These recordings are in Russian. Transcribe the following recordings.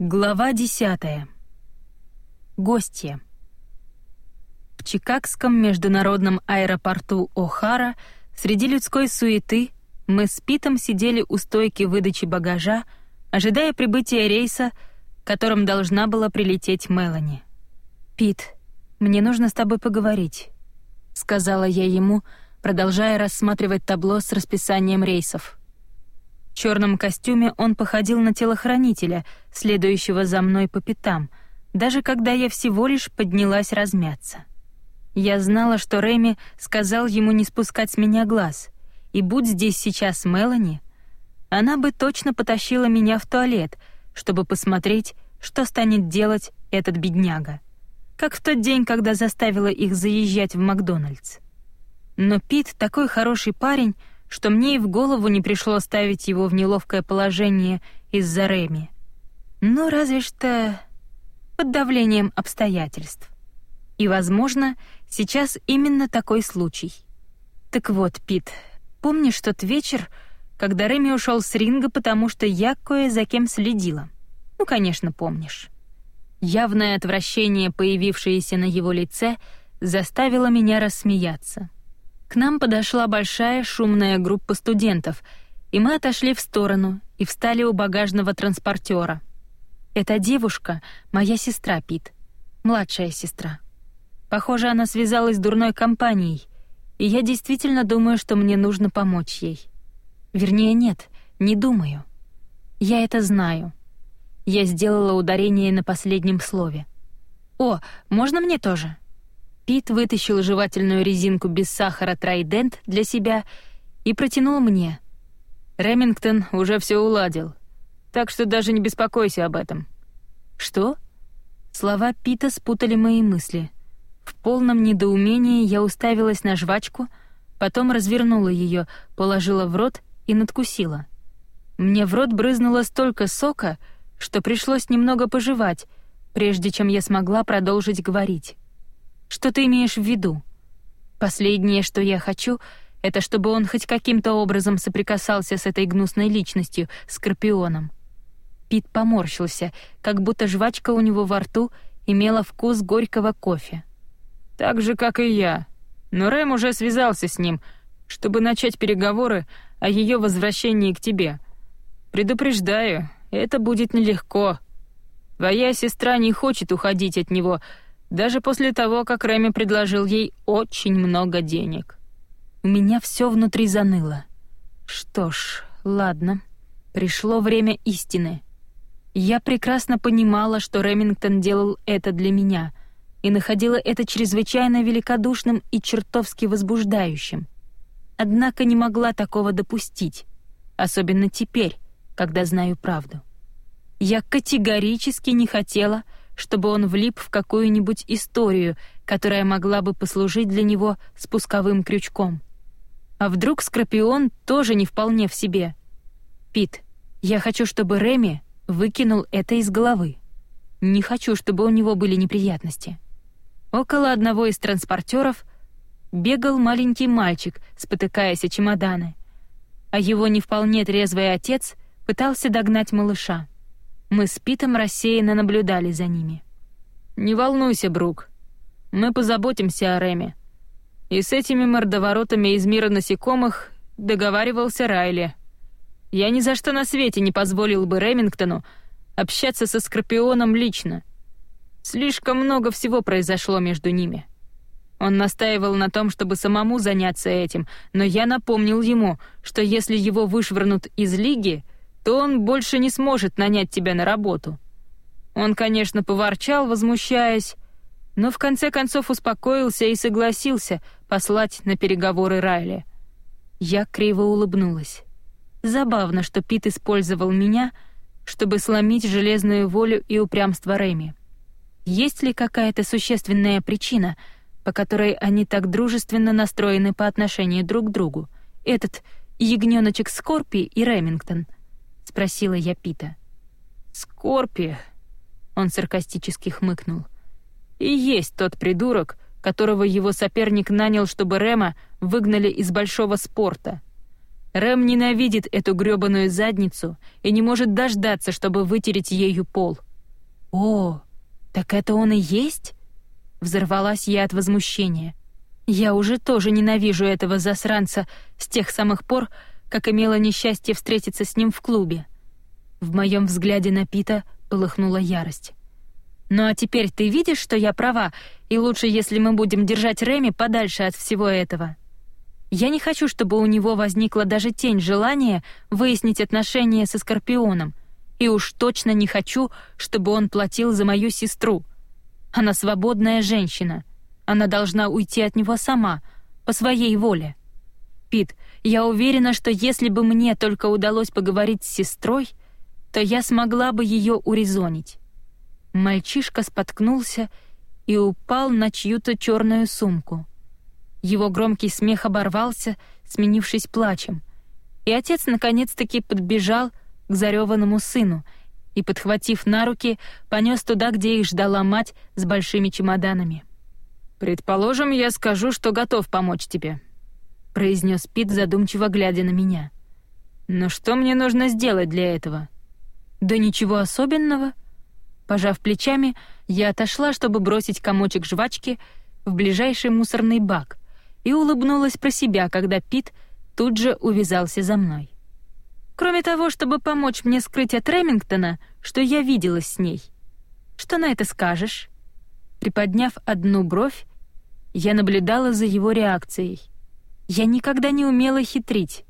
Глава десятая. Гостья. В Чикагском международном аэропорту О'Хара среди людской суеты мы с Питом сидели у стойки выдачи багажа, ожидая прибытия рейса, которым должна была прилететь Мелани. «Пит, мне нужно с тобой поговорить», — сказала я ему, продолжая рассматривать табло с расписанием рейсов. В черном костюме он походил на телохранителя, следующего за мной по пятам, даже когда я всего лишь поднялась размяться. Я знала, что Реми сказал ему не спускать с меня глаз, и будь здесь сейчас Мелани, она бы точно потащила меня в туалет, чтобы посмотреть, что станет делать этот бедняга. Как в тот день, когда заставила их заезжать в Макдональдс. Но Пит такой хороший парень, что мне и в голову не пришло ставить его в неловкое положение из-за Реми. Ну, разве что под давлением обстоятельств. И, возможно, сейчас именно такой случай. Так вот, Пит, помнишь тот вечер, когда Реми ушел с ринга, потому что я кое за кем следила? Ну, конечно, помнишь. Явное отвращение, появившееся на его лице, заставило меня рассмеяться. К нам подошла большая шумная группа студентов, и мы отошли в сторону и встали у багажного транспортера. Эта девушка — моя сестра Пит, младшая сестра. Похоже, она связалась с дурной компанией, и я действительно думаю, что мне нужно помочь ей. Вернее, нет, не думаю. Я это знаю. Я сделала ударение на последнем слове. «О, можно мне тоже?» Пит вытащил жевательную резинку без сахара Трайдент для себя и протянул мне. Ремингтон уже все уладил, так что даже не беспокойся об этом. Что? Слова Пита спутали мои мысли. В полном недоумении я уставилась на жвачку, потом развернула ее, положила в рот и надкусила. Мне в рот брызнуло столько сока, что пришлось немного пожевать, прежде чем я смогла продолжить говорить. Что ты имеешь в виду? Последнее, что я хочу, это чтобы он хоть каким-то образом соприкасался с этой гнусной личностью, Скорпионом. Пит поморщился, как будто жвачка у него во рту имела вкус горького кофе. «Так же, как и я. Но Рэм уже связался с ним, чтобы начать переговоры о ее возвращении к тебе. Предупреждаю, это будет нелегко. Твоя сестра не хочет уходить от него, даже после того, как Рэми предложил ей очень много денег. У меня все внутри заныло. Что ж, ладно. Пришло время истины. Я прекрасно понимала, что Ремингтон делал это для меня, и находила это чрезвычайно великодушным и чертовски возбуждающим. Однако не могла такого допустить, особенно теперь, когда знаю правду. Я категорически не хотела, чтобы он влип в какую-нибудь историю, которая могла бы послужить для него спусковым крючком. А вдруг Скорпион тоже не вполне в себе? Пит, я хочу, чтобы Реми выкинул это из головы. Не хочу, чтобы у него были неприятности. Около одного из транспортеров бегал маленький мальчик, спотыкаясь о чемоданы, а его не вполне трезвый отец пытался догнать малыша. Мы с Питом рассеянно наблюдали за ними. «Не волнуйся, Брук. Мы позаботимся о Реме. И с этими мордоворотами из мира насекомых договаривался Райли. Я ни за что на свете не позволил бы Ремингтону общаться со Скорпионом лично. Слишком много всего произошло между ними». Он настаивал на том, чтобы самому заняться этим, но я напомнил ему, что если его вышвырнут из лиги, то он больше не сможет нанять тебя на работу. Он, конечно, поворчал, возмущаясь, но в конце концов успокоился и согласился послать на переговоры Райли. Я криво улыбнулась. Забавно, что Пит использовал меня, чтобы сломить железную волю и упрямство Рэми. Есть ли какая-то существенная причина, по которой они так дружественно настроены по отношению друг к другу? Этот ягнёночек Скорпи и Ремингтон —— спросила я Пита. «Скорпи», — он саркастически хмыкнул, — «и есть тот придурок, которого его соперник нанял, чтобы Рема выгнали из большого спорта. Рэм ненавидит эту грёбаную задницу и не может дождаться, чтобы вытереть ею пол». «О, так это он и есть?» Взорвалась я от возмущения. Я уже тоже ненавижу этого засранца с тех самых пор, как имела несчастье встретиться с ним в клубе. В моем взгляде на Пита полыхнула ярость. «Ну а теперь ты видишь, что я права, и лучше, если мы будем держать Реми подальше от всего этого?» Я не хочу, чтобы у него возникла даже тень желания выяснить отношения со Скорпионом, и уж точно не хочу, чтобы он платил за мою сестру. Она свободная женщина. Она должна уйти от него сама, по своей воле. Пит, я уверена, что если бы мне только удалось поговорить с сестрой, то я смогла бы ее урезонить. Мальчишка споткнулся и упал на чью-то черную сумку. Его громкий смех оборвался, сменившись плачем. И отец наконец-таки подбежал к зареванному сыну и, подхватив на руки, понес туда, где их ждала мать с большими чемоданами. «Предположим, я скажу, что готов помочь тебе», — произнес Пит, задумчиво глядя на меня. «Но что мне нужно сделать для этого?» «Да ничего особенного». Пожав плечами, я отошла, чтобы бросить комочек жвачки в ближайший мусорный бак — и улыбнулась про себя, когда Пит тут же увязался за мной. Кроме того, чтобы помочь мне скрыть от Ремингтона, что я виделась с ней. Что на это скажешь? Приподняв одну бровь, я наблюдала за его реакцией. Я никогда не умела хитрить,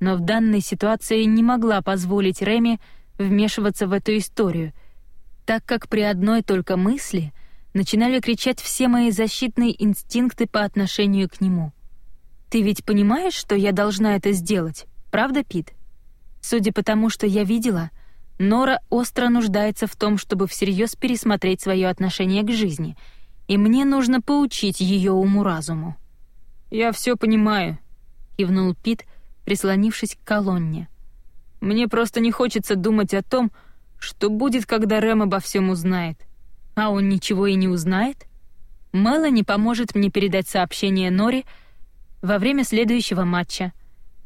но в данной ситуации не могла позволить Реми вмешиваться в эту историю, так как при одной только мысли — начинали кричать все мои защитные инстинкты по отношению к нему. «Ты ведь понимаешь, что я должна это сделать, правда, Пит?» Судя по тому, что я видела, Нора остро нуждается в том, чтобы всерьез пересмотреть свое отношение к жизни, и мне нужно поучить ее уму-разуму. «Я все понимаю», — кивнул Пит, прислонившись к колонне. «Мне просто не хочется думать о том, что будет, когда Рэм обо всем узнает. А он ничего и не узнает? Мелани поможет мне передать сообщение Нори во время следующего матча.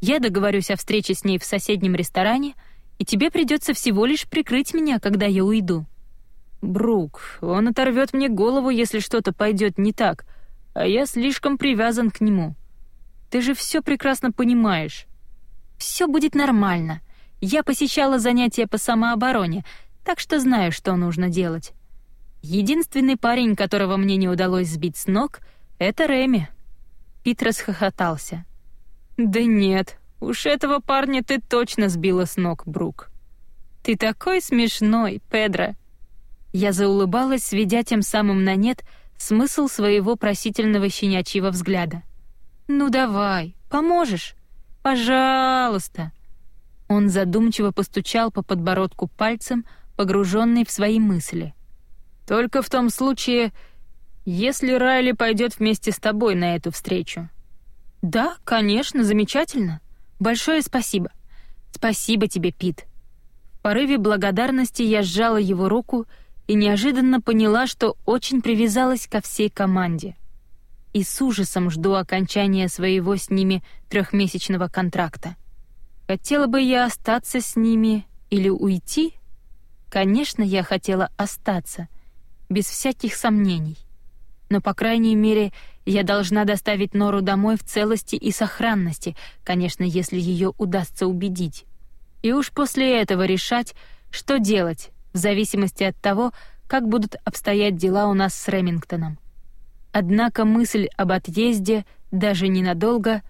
Я договорюсь о встрече с ней в соседнем ресторане, и тебе придется всего лишь прикрыть меня, когда я уйду. Брук, он оторвет мне голову, если что-то пойдет не так, а я слишком привязан к нему. Ты же все прекрасно понимаешь. Все будет нормально. Я посещала занятия по самообороне, так что знаю, что нужно делать. Единственный парень, которого мне не удалось сбить с ног, это Реми. Пит расхохотался. Да нет, уж этого парня ты точно сбила с ног, Брук. Ты такой смешной, Педро. Я заулыбалась, сведя тем самым на нет смысл своего просительного щенячьего взгляда. Ну давай, поможешь? Пожалуйста. Он задумчиво постучал по подбородку пальцем, погруженный в свои мысли. Только в том случае, если Райли пойдет вместе с тобой на эту встречу. Да, конечно, замечательно. Большое спасибо. Спасибо тебе, Пит. В порыве благодарности я сжала его руку и неожиданно поняла, что очень привязалась ко всей команде. И с ужасом жду окончания своего с ними трехмесячного контракта. Хотела бы я остаться с ними или уйти? Конечно, я хотела остаться — без всяких сомнений. Но, по крайней мере, я должна доставить Нору домой в целости и сохранности, конечно, если ее удастся убедить. И уж после этого решать, что делать, в зависимости от того, как будут обстоять дела у нас с Ремингтоном. Однако мысль об отъезде, даже ненадолго,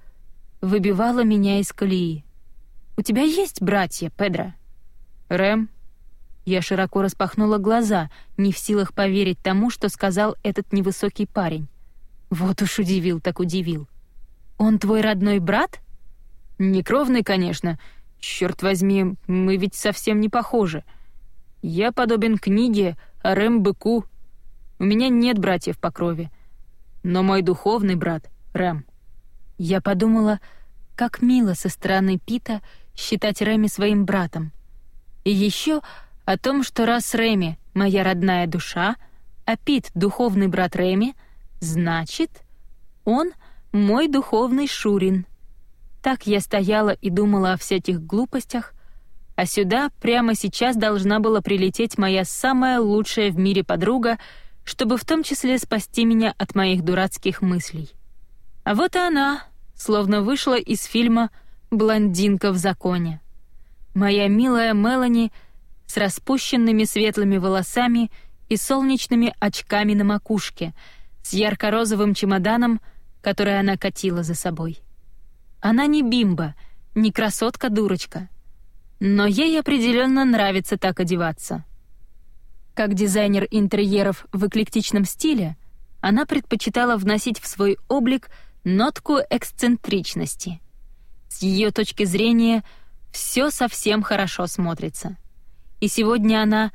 выбивала меня из колеи. «У тебя есть братья, Педро?» «Рэм?» Я широко распахнула глаза, не в силах поверить тому, что сказал этот невысокий парень. Вот уж удивил, так удивил. «Он твой родной брат?» «Не кровный, конечно. Черт возьми, мы ведь совсем не похожи. Я подобен книге, а Рэм — быку. У меня нет братьев по крови. Но мой духовный брат — Рэм». Я подумала, как мило со стороны Пита считать Рэми своим братом. И еще о том, что раз Реми — моя родная душа, а Пит — духовный брат Реми, значит, он — мой духовный Шурин. Так я стояла и думала о всяких глупостях, а сюда прямо сейчас должна была прилететь моя самая лучшая в мире подруга, чтобы в том числе спасти меня от моих дурацких мыслей. А вот и она, словно вышла из фильма «Блондинка в законе». Моя милая Мелани с распущенными светлыми волосами и солнечными очками на макушке, с ярко-розовым чемоданом, который она катила за собой. Она не бимба, не красотка-дурочка — но ей определенно нравится так одеваться. Как дизайнер интерьеров в эклектичном стиле, она предпочитала вносить в свой облик нотку эксцентричности. С ее точки зрения все совсем хорошо смотрится. И сегодня она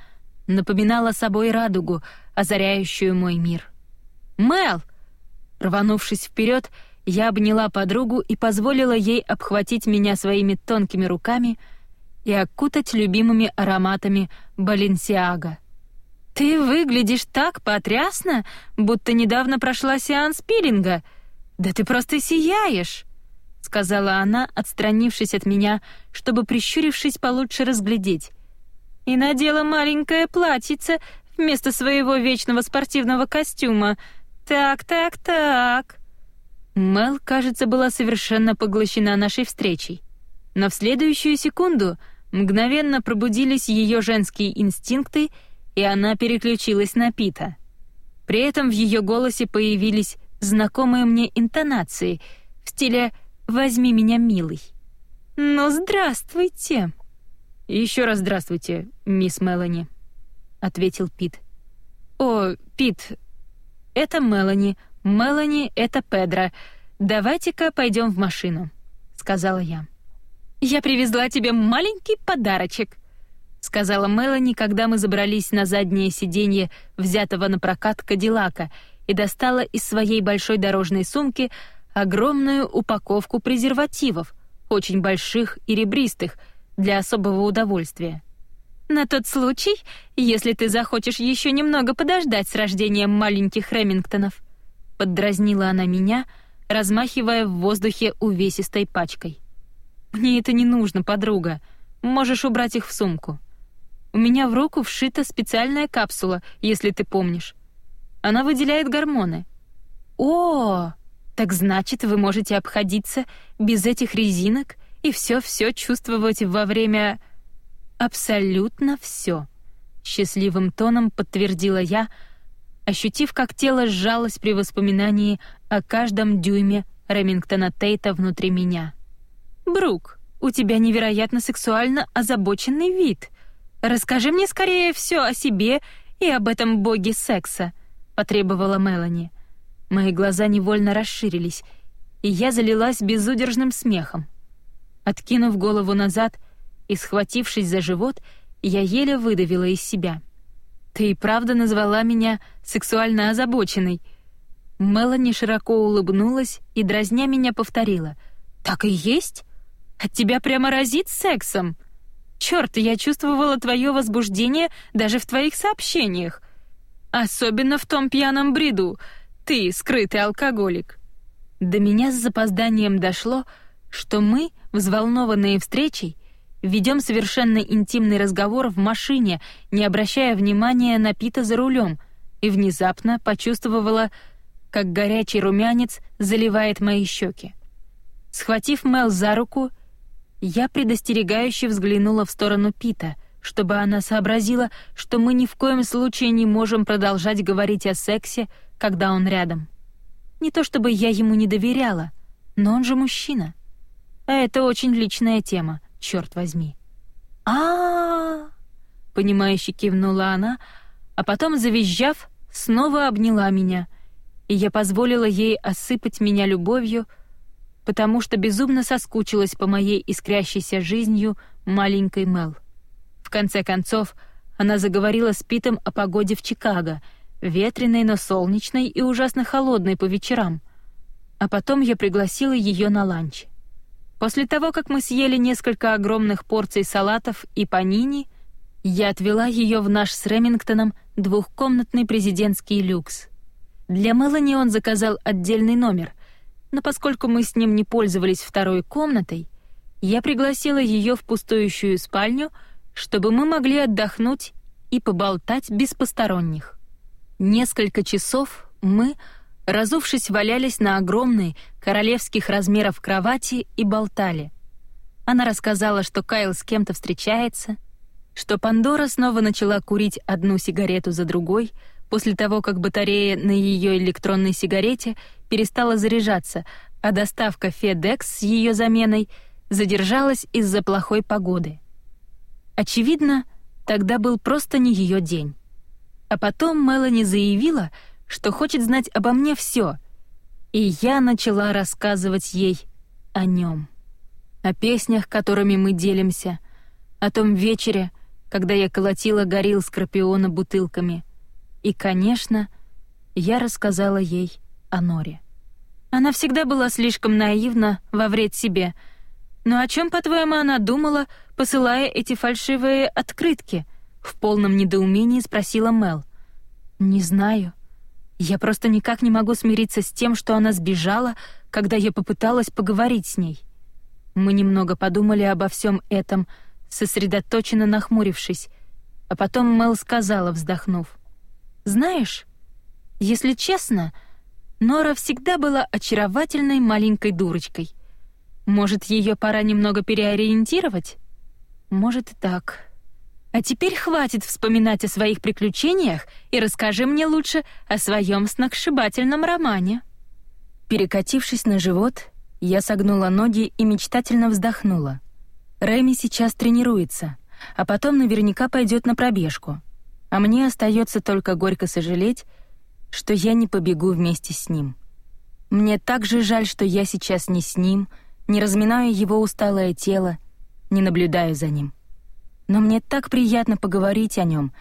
напоминала собой радугу, озаряющую мой мир. «Мел!» Рванувшись вперед, я обняла подругу и позволила ей обхватить меня своими тонкими руками — и окутать любимыми ароматами Баленсиага. «Ты выглядишь так потрясно, будто недавно прошла сеанс пилинга. Да ты просто сияешь!» — сказала она, отстранившись от меня, чтобы, прищурившись, получше разглядеть. «И надела маленькое платьице вместо своего вечного спортивного костюма. Так, так, так...» Мел, кажется, была совершенно поглощена нашей встречей. Но в следующую секунду — Мгновенно пробудились ее женские инстинкты, и она переключилась на Пита. При этом в ее голосе появились знакомые мне интонации в стиле «возьми меня, милый». «Ну, здравствуйте!» «Еще раз здравствуйте, мисс Мелани», — ответил Пит. «О, Пит, это Мелани, Мелани — это Педро. Давайте-ка пойдем в машину», — сказала я. «Я привезла тебе маленький подарочек», — сказала Мелани, когда мы забрались на заднее сиденье взятого на прокат Кадиллака и достала из своей большой дорожной сумки огромную упаковку презервативов, очень больших и ребристых, для особого удовольствия. «На тот случай, если ты захочешь еще немного подождать с рождением маленьких Ремингтонов», — поддразнила она меня, размахивая в воздухе увесистой пачкой. Мне это не нужно, подруга. Можешь убрать их в сумку. У меня в руку вшита специальная капсула, если ты помнишь. Она выделяет гормоны. О, так значит, вы можете обходиться без этих резинок и все-все чувствовать во время... Абсолютно все. Счастливым тоном подтвердила я, ощутив, как тело сжалось при воспоминании о каждом дюйме Ремингтона Тейта внутри меня. Брук, у тебя невероятно сексуально озабоченный вид. Расскажи мне скорее все о себе и об этом боге секса», — потребовала Мелани. Мои глаза невольно расширились, и я залилась безудержным смехом. Откинув голову назад и схватившись за живот, я еле выдавила из себя. «Ты и правда назвала меня сексуально озабоченной?» Мелани широко улыбнулась и, дразня меня, повторила. «Так и есть? От тебя прямо разит сексом. Черт, я чувствовала твое возбуждение даже в твоих сообщениях. Особенно в том пьяном бреду. Ты скрытый алкоголик. До меня с запозданием дошло, что мы, взволнованные встречей, ведем совершенно интимный разговор в машине, не обращая внимания на Пита за рулем, и внезапно почувствовала, как горячий румянец заливает мои щеки. Схватив Мел за руку, я предостерегающе взглянула в сторону Пита, чтобы она сообразила, что мы ни в коем случае не можем продолжать говорить о сексе, когда он рядом. Не то чтобы я ему не доверяла, но он же мужчина. А это очень личная тема, черт возьми. а, -а, -а понимающе кивнула она, а потом, завизжав, снова обняла меня, и я позволила ей осыпать меня любовью, потому что безумно соскучилась по моей искрящейся жизнью маленькой Мел. В конце концов, она заговорила с Питом о погоде в Чикаго, ветреной, но солнечной и ужасно холодной по вечерам. А потом я пригласила ее на ланч. После того, как мы съели несколько огромных порций салатов и панини, я отвела ее в наш с Ремингтоном двухкомнатный президентский люкс. Для Мелани он заказал отдельный номер — но поскольку мы с ним не пользовались второй комнатой, я пригласила ее в пустующую спальню, чтобы мы могли отдохнуть и поболтать без посторонних. Несколько часов мы, разувшись, валялись на огромной, королевских размеров кровати и болтали. Она рассказала, что Кайл с кем-то встречается, что Пандора снова начала курить одну сигарету за другой после того, как батарея на ее электронной сигарете перестала заряжаться, а доставка FedEx с ее заменой задержалась из-за плохой погоды. Очевидно, тогда был просто не ее день. А потом Мелани заявила, что хочет знать обо мне все, и я начала рассказывать ей о нем, о песнях, которыми мы делимся, о том вечере, когда я колотила горил Скорпиона бутылками. И, конечно, я рассказала ей о Норе. Она всегда была слишком наивна во вред себе. Но о чем, по-твоему, она думала, посылая эти фальшивые открытки? В полном недоумении спросила Мел. Не знаю. Я просто никак не могу смириться с тем, что она сбежала, когда я попыталась поговорить с ней. Мы немного подумали обо всем этом, сосредоточенно нахмурившись, а потом Мел сказала, вздохнув: "Знаешь, если честно, Нора всегда была очаровательной маленькой дурочкой. Может, ее пора немного переориентировать? Может и так. А теперь хватит вспоминать о своих приключениях и расскажи мне лучше о своем сногсшибательном романе. Перекатившись на живот, я согнула ноги и мечтательно вздохнула. Рэми сейчас тренируется, а потом наверняка пойдет на пробежку. А мне остается только горько сожалеть, что я не побегу вместе с ним. Мне так же жаль, что я сейчас не с ним, не разминаю его усталое тело, не наблюдаю за ним. Но мне так приятно поговорить о нем,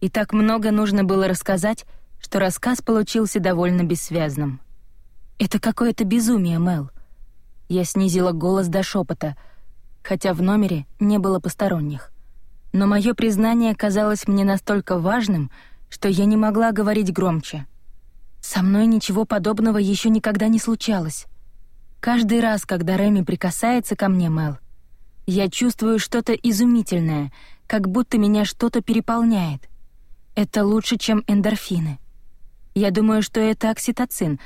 и так много нужно было рассказать, что рассказ получился довольно бессвязным. Это какое-то безумие, Мел. Я снизила голос до шепота — хотя в номере не было посторонних. Но мое признание казалось мне настолько важным, что я не могла говорить громче. Со мной ничего подобного еще никогда не случалось. Каждый раз, когда Реми прикасается ко мне, Мел, я чувствую что-то изумительное, как будто меня что-то переполняет. Это лучше, чем эндорфины. Я думаю, что это окситоцин.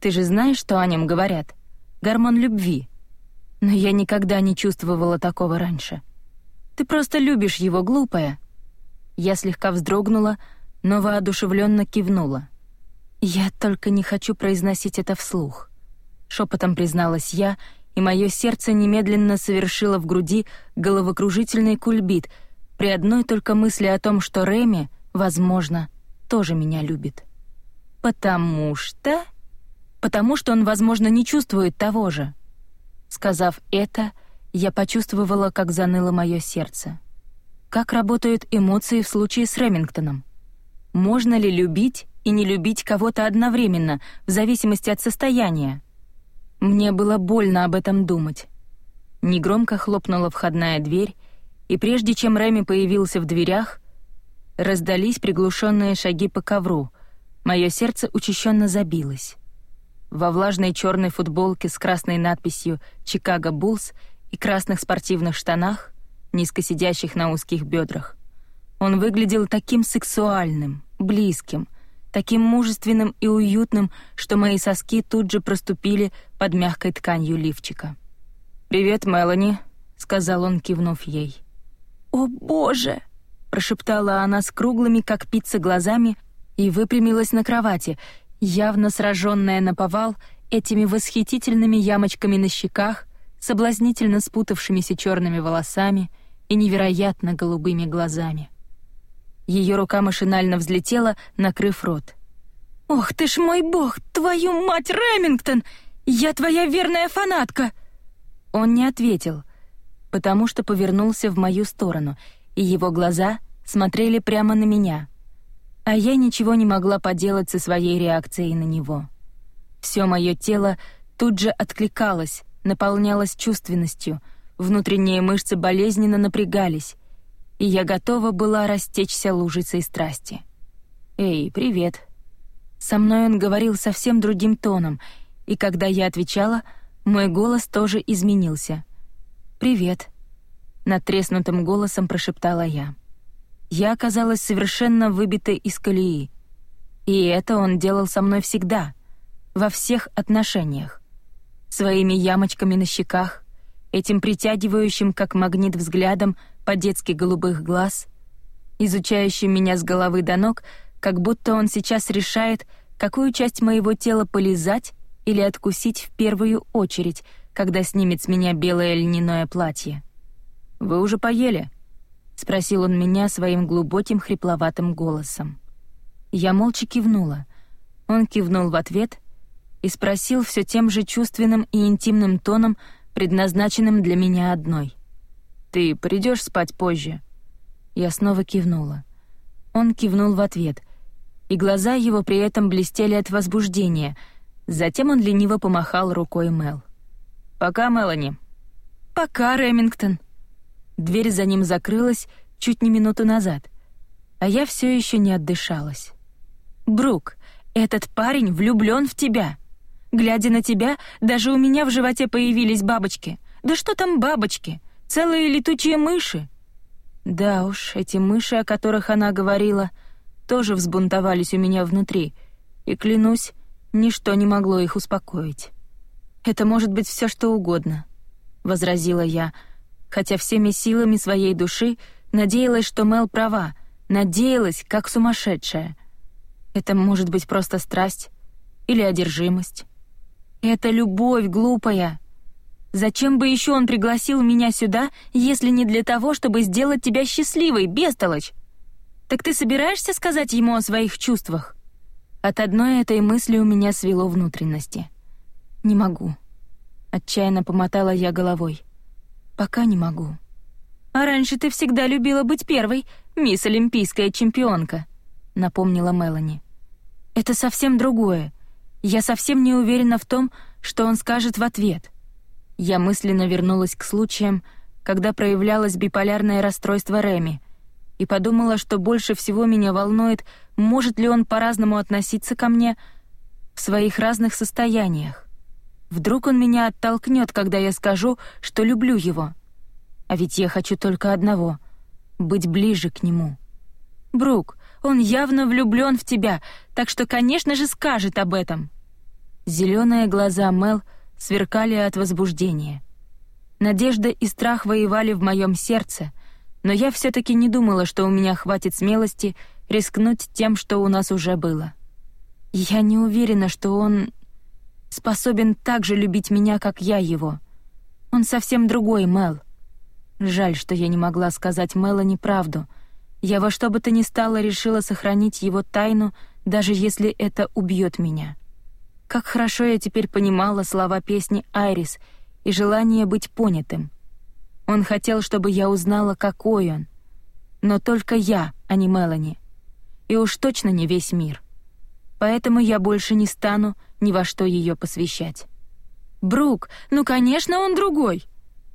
Ты же знаешь, что о нем говорят? Гормон любви — но я никогда не чувствовала такого раньше. Ты просто любишь его, глупая. Я слегка вздрогнула, но воодушевленно кивнула. Я только не хочу произносить это вслух. Шепотом призналась я, и мое сердце немедленно совершило в груди головокружительный кульбит при одной только мысли о том, что Реми, возможно, тоже меня любит. Потому что... Потому что он, возможно, не чувствует того же. Сказав это, я почувствовала, как заныло мое сердце. Как работают эмоции в случае с Ремингтоном? Можно ли любить и не любить кого-то одновременно, в зависимости от состояния? Мне было больно об этом думать. Негромко хлопнула входная дверь, и прежде чем Реми появился в дверях, раздались приглушенные шаги по ковру. Мое сердце учащенно забилось во влажной черной футболке с красной надписью «Чикаго Буллс» и красных спортивных штанах, низко сидящих на узких бедрах. Он выглядел таким сексуальным, близким, таким мужественным и уютным, что мои соски тут же проступили под мягкой тканью лифчика. «Привет, Мелани», — сказал он, кивнув ей. «О, боже!» — прошептала она с круглыми, как пицца, глазами и выпрямилась на кровати — явно сраженная на повал этими восхитительными ямочками на щеках, соблазнительно спутавшимися черными волосами и невероятно голубыми глазами. Ее рука машинально взлетела, накрыв рот. «Ох ты ж мой бог, твою мать, Ремингтон! Я твоя верная фанатка!» Он не ответил, потому что повернулся в мою сторону, и его глаза смотрели прямо на меня — а я ничего не могла поделать со своей реакцией на него. Все мое тело тут же откликалось, наполнялось чувственностью, внутренние мышцы болезненно напрягались, и я готова была растечься лужицей страсти. «Эй, привет». Со мной он говорил совсем другим тоном, и когда я отвечала, мой голос тоже изменился. «Привет», — натреснутым голосом прошептала я. Я оказалась совершенно выбитой из колеи. И это он делал со мной всегда, во всех отношениях. Своими ямочками на щеках, этим притягивающим как магнит взглядом по-детски голубых глаз, изучающим меня с головы до ног, как будто он сейчас решает, какую часть моего тела полизать или откусить в первую очередь, когда снимет с меня белое льняное платье. «Вы уже поели?» — спросил он меня своим глубоким хрипловатым голосом. Я молча кивнула. Он кивнул в ответ и спросил все тем же чувственным и интимным тоном, предназначенным для меня одной. «Ты придешь спать позже?» Я снова кивнула. Он кивнул в ответ, и глаза его при этом блестели от возбуждения. Затем он лениво помахал рукой Мел. «Пока, Мелани». «Пока, Ремингтон». Дверь за ним закрылась чуть не минуту назад, а я все еще не отдышалась. «Брук, этот парень влюблен в тебя. Глядя на тебя, даже у меня в животе появились бабочки. Да что там бабочки? Целые летучие мыши!» Да уж, эти мыши, о которых она говорила, тоже взбунтовались у меня внутри, и, клянусь, ничто не могло их успокоить. «Это может быть все что угодно», — возразила я, хотя всеми силами своей души надеялась, что Мел права, надеялась, как сумасшедшая. Это может быть просто страсть или одержимость. Это любовь глупая. Зачем бы еще он пригласил меня сюда, если не для того, чтобы сделать тебя счастливой, бестолочь? Так ты собираешься сказать ему о своих чувствах? От одной этой мысли у меня свело внутренности. Не могу. Отчаянно помотала я головой. Пока не могу. А раньше ты всегда любила быть первой, мисс Олимпийская чемпионка, напомнила Мелани. Это совсем другое. Я совсем не уверена в том, что он скажет в ответ. Я мысленно вернулась к случаям, когда проявлялось биполярное расстройство Реми, и подумала, что больше всего меня волнует, может ли он по-разному относиться ко мне в своих разных состояниях. Вдруг он меня оттолкнет, когда я скажу, что люблю его. А ведь я хочу только одного — быть ближе к нему. Брук, он явно влюблен в тебя, так что, конечно же, скажет об этом. Зеленые глаза Мел — сверкали от возбуждения. Надежда и страх воевали в моем сердце, но я все-таки не думала, что у меня хватит смелости рискнуть тем, что у нас уже было. Я не уверена, что он способен так же любить меня, как я его. Он совсем другой, Мел. Жаль, что я не могла сказать Мелани правду. Я во что бы то ни стало решила сохранить его тайну, даже если это убьет меня. Как хорошо я теперь понимала слова песни «Айрис» и желание быть понятым. Он хотел, чтобы я узнала, какой он. Но только я, а не Мелани. И уж точно не весь мир. Поэтому я больше не стану ни во что ее посвящать. «Брук, ну, конечно, он другой.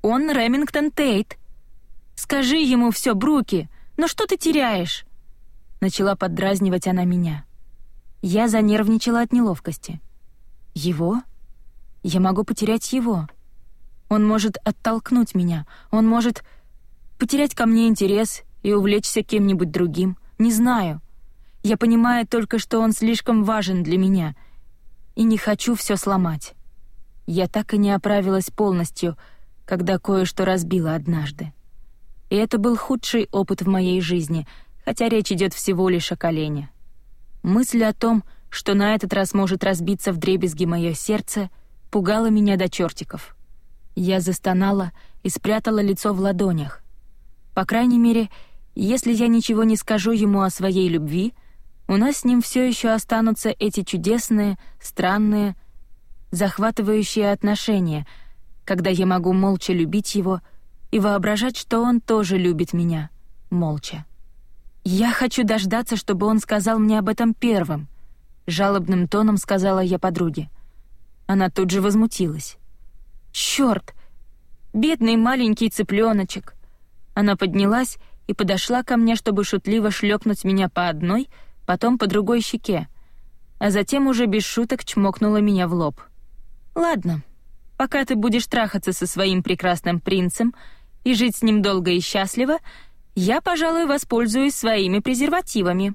Он Ремингтон Тейт. Скажи ему все, Бруки, но что ты теряешь?» Начала поддразнивать она меня. Я занервничала от неловкости. Его? Я могу потерять его. Он может оттолкнуть меня, он может потерять ко мне интерес и увлечься кем-нибудь другим. Не знаю. Я понимаю только, что он слишком важен для меня, и не хочу все сломать. Я так и не оправилась полностью, когда кое-что разбила однажды. И это был худший опыт в моей жизни, хотя речь идет всего лишь о колене. Мысль о том, что на этот раз может разбиться в дребезги мое сердце, пугало меня до чертиков. Я застонала и спрятала лицо в ладонях. По крайней мере, если я ничего не скажу ему о своей любви, у нас с ним все еще останутся эти чудесные, странные, захватывающие отношения, когда я могу молча любить его и воображать, что он тоже любит меня, молча. Я хочу дождаться, чтобы он сказал мне об этом первым — жалобным тоном сказала я подруге. Она тут же возмутилась. Черт! Бедный маленький цыпленочек! Она поднялась и подошла ко мне, чтобы шутливо шлепнуть меня по одной, потом по другой щеке, а затем уже без шуток чмокнула меня в лоб. Ладно, Пока ты будешь трахаться со своим прекрасным принцем и жить с ним долго и счастливо, я, пожалуй, воспользуюсь своими презервативами.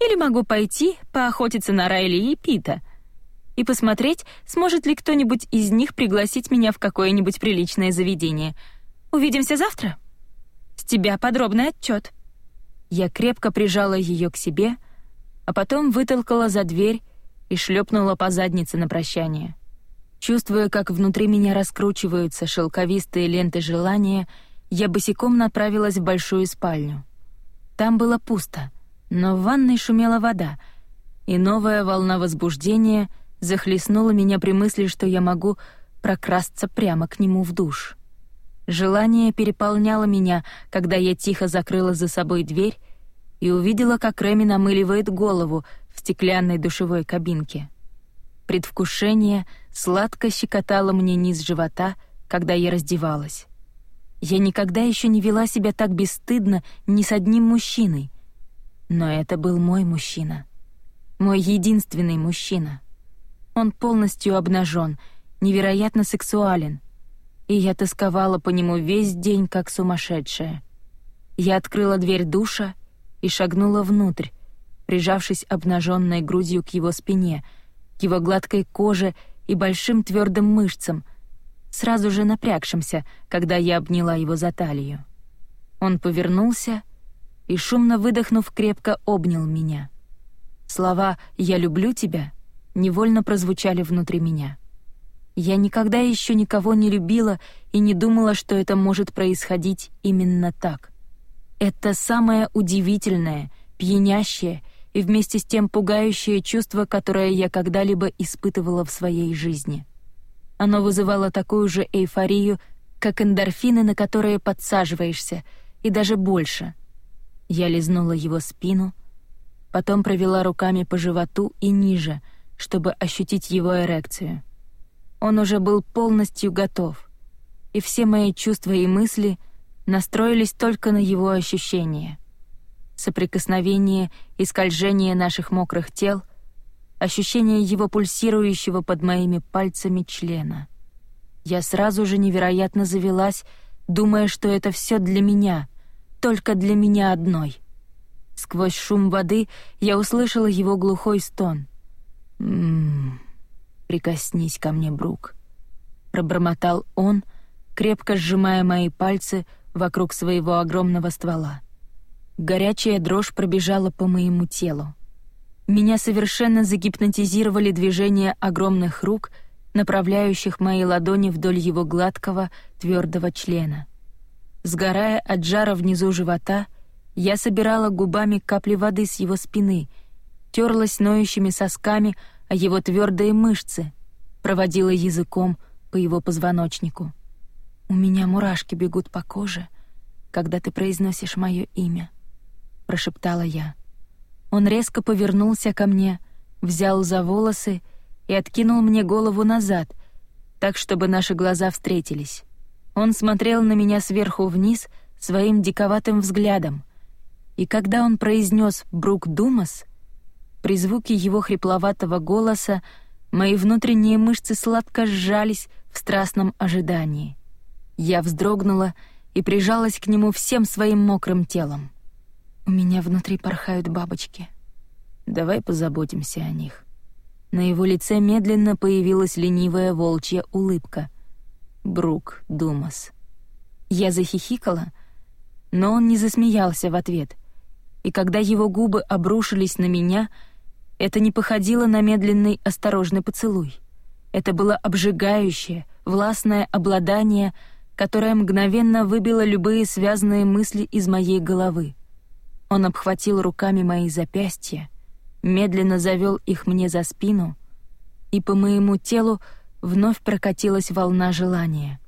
Или могу пойти поохотиться на Райли и Пита и посмотреть, сможет ли кто-нибудь из них пригласить меня в какое-нибудь приличное заведение. Увидимся завтра. С тебя подробный отчет. Я крепко прижала ее к себе, а потом вытолкала за дверь и шлепнула по заднице на прощание. Чувствуя, как внутри меня раскручиваются шелковистые ленты желания, я босиком направилась в большую спальню. Там было пусто, но в ванной шумела вода, и новая волна возбуждения захлестнула меня при мысли, что я могу прокрасться прямо к нему в душ. Желание переполняло меня, когда я тихо закрыла за собой дверь и увидела, как Реми намыливает голову в стеклянной душевой кабинке. Предвкушение сладко щекотало мне низ живота, когда я раздевалась. Я никогда еще не вела себя так бесстыдно ни с одним мужчиной. Но это был мой мужчина. Мой единственный мужчина. Он полностью обнажен, невероятно сексуален. И я тосковала по нему весь день, как сумасшедшая. Я открыла дверь душа и шагнула внутрь, прижавшись обнаженной грудью к его спине, к его гладкой коже и большим твердым мышцам, сразу же напрягшимся, когда я обняла его за талию. Он повернулся и, шумно выдохнув, крепко обнял меня. Слова «я люблю тебя» невольно прозвучали внутри меня. Я никогда еще никого не любила и не думала, что это может происходить именно так. Это самое удивительное, пьянящее и вместе с тем пугающее чувство, которое я когда-либо испытывала в своей жизни. Оно вызывало такую же эйфорию, как эндорфины, на которые подсаживаешься, и даже больше. Я лизнула его спину, потом провела руками по животу и ниже, чтобы ощутить его эрекцию. Он уже был полностью готов, и все мои чувства и мысли настроились только на его ощущения соприкосновение и скольжение наших мокрых тел, ощущение его пульсирующего под моими пальцами члена. Я сразу же невероятно завелась, думая, что это все для меня, только для меня одной. Сквозь шум воды я услышала его глухой стон. «М-м-м, прикоснись ко мне, Брук», — пробормотал он, крепко сжимая мои пальцы вокруг своего огромного ствола. Горячая дрожь пробежала по моему телу. Меня совершенно загипнотизировали движения огромных рук, направляющих мои ладони вдоль его гладкого, твердого члена. Сгорая от жара внизу живота, я собирала губами капли воды с его спины, терлась ноющими сосками о его твердые мышцы, проводила языком по его позвоночнику. У меня мурашки бегут по коже, когда ты произносишь мое имя прошептала я. Он резко повернулся ко мне, взял за волосы и откинул мне голову назад, так чтобы наши глаза встретились. Он смотрел на меня сверху вниз своим диковатым взглядом, и когда он произнес «Брук Думас», при звуке его хрипловатого голоса мои внутренние мышцы сладко сжались в страстном ожидании. Я вздрогнула и прижалась к нему всем своим мокрым телом. У меня внутри порхают бабочки. Давай позаботимся о них. На его лице медленно появилась ленивая волчья улыбка. Брук Думас. Я захихикала, но он не засмеялся в ответ. И когда его губы обрушились на меня, это не походило на медленный осторожный поцелуй. Это было обжигающее, властное обладание, которое мгновенно выбило любые связанные мысли из моей головы. Он обхватил руками мои запястья, медленно завел их мне за спину, и по моему телу вновь прокатилась волна желания.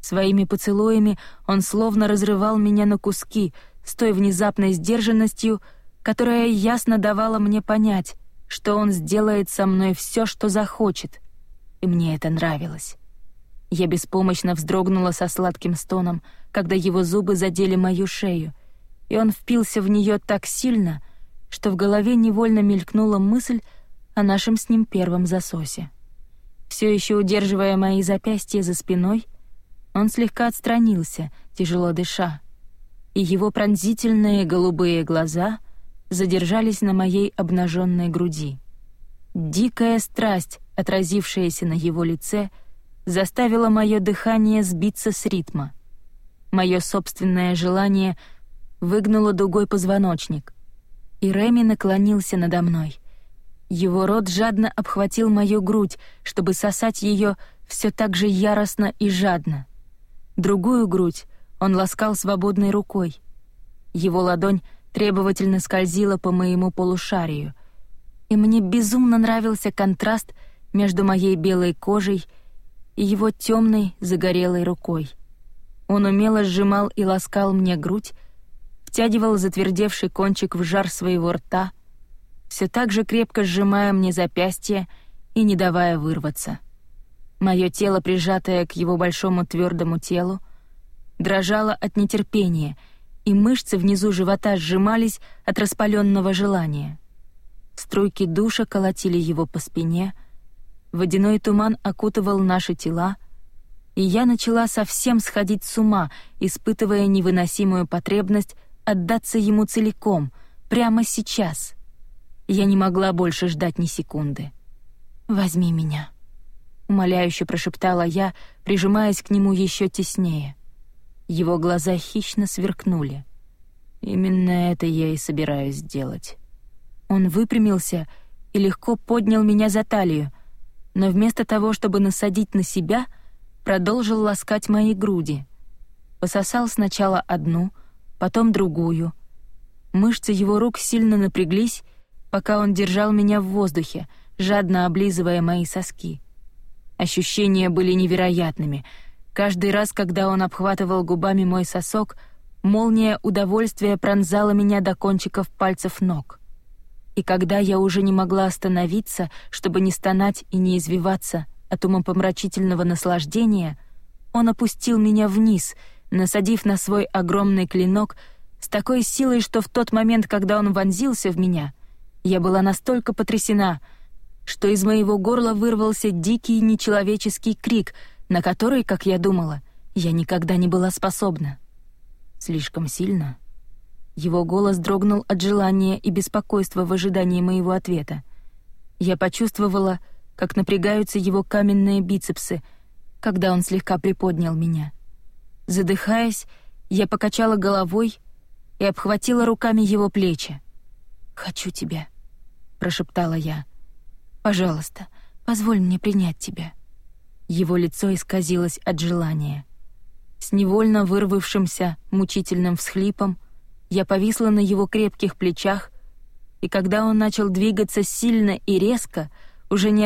Своими поцелуями он словно разрывал меня на куски с той внезапной сдержанностью, которая ясно давала мне понять, что он сделает со мной все, что захочет, и мне это нравилось. Я беспомощно вздрогнула со сладким стоном, когда его зубы задели мою шею, и он впился в нее так сильно, что в голове невольно мелькнула мысль о нашем с ним первом засосе. Все еще удерживая мои запястья за спиной, он слегка отстранился, тяжело дыша, и его пронзительные голубые глаза задержались на моей обнаженной груди. Дикая страсть, отразившаяся на его лице, заставила мое дыхание сбиться с ритма. Мое собственное желание выгнуло дугой позвоночник, и Реми наклонился надо мной. Его рот жадно обхватил мою грудь, чтобы сосать ее все так же яростно и жадно. Другую грудь он ласкал свободной рукой. Его ладонь требовательно скользила по моему полушарию, и мне безумно нравился контраст между моей белой кожей и его темной загорелой рукой. Он умело сжимал и ласкал мне грудь, втягивал затвердевший кончик в жар своего рта, все так же крепко сжимая мне запястье и не давая вырваться. Мое тело, прижатое к его большому твердому телу, дрожало от нетерпения, и мышцы внизу живота сжимались от распаленного желания. Струйки душа колотили его по спине, водяной туман окутывал наши тела, и я начала совсем сходить с ума, испытывая невыносимую потребность отдаться ему целиком, прямо сейчас. Я не могла больше ждать ни секунды. «Возьми меня», умоляюще прошептала я, прижимаясь к нему еще теснее. Его глаза хищно сверкнули. Именно это я и собираюсь сделать. Он выпрямился и легко поднял меня за талию, но вместо того, чтобы насадить на себя, продолжил ласкать мои груди. Пососал сначала одну, потом другую. Мышцы его рук сильно напряглись, пока он держал меня в воздухе, жадно облизывая мои соски. Ощущения были невероятными. Каждый раз, когда он обхватывал губами мой сосок, молния удовольствия пронзала меня до кончиков пальцев ног. И когда я уже не могла остановиться, чтобы не стонать и не извиваться от умопомрачительного наслаждения, он опустил меня вниз, насадив на свой огромный клинок с такой силой, что в тот момент, когда он вонзился в меня, я была настолько потрясена — что из моего горла вырвался дикий нечеловеческий крик, на который, как я думала, я никогда не была способна. Слишком сильно. Его голос дрогнул от желания и беспокойства в ожидании моего ответа. Я почувствовала, как напрягаются его каменные бицепсы, когда он слегка приподнял меня. Задыхаясь, я покачала головой и обхватила руками его плечи. «Хочу тебя», — прошептала я. Пожалуйста, позволь мне принять тебя». Его лицо исказилось от желания. С невольно вырвавшимся мучительным всхлипом я повисла на его крепких плечах, и когда он начал двигаться сильно и резко, уже не